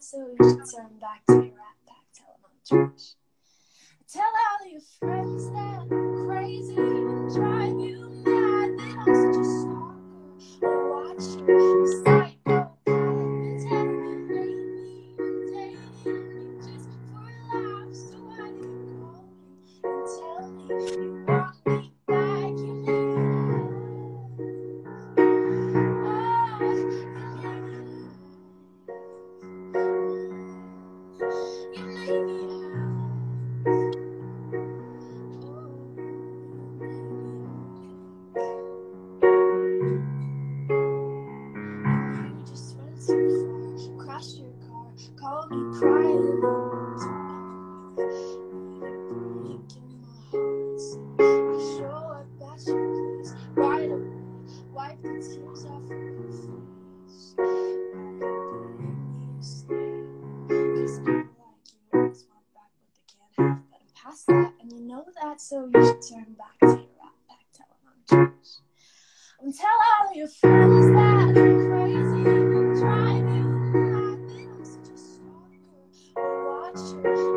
so you should turn back to your rat tell all your friends that crazy and drive you mad that I'm such a stalker, a watcher, a psychopath. Tell me lately been dating me just for laughs, so why do you call me and tell me you called me crying. Breaking my heart, I show up at your place right away, wipe the tears off of your face. 'cause people like you always want back what they can't have, but I'm that, and you know that, so you should turn back to your rat pack, tell them I'm trash. And tell all your friends that watch.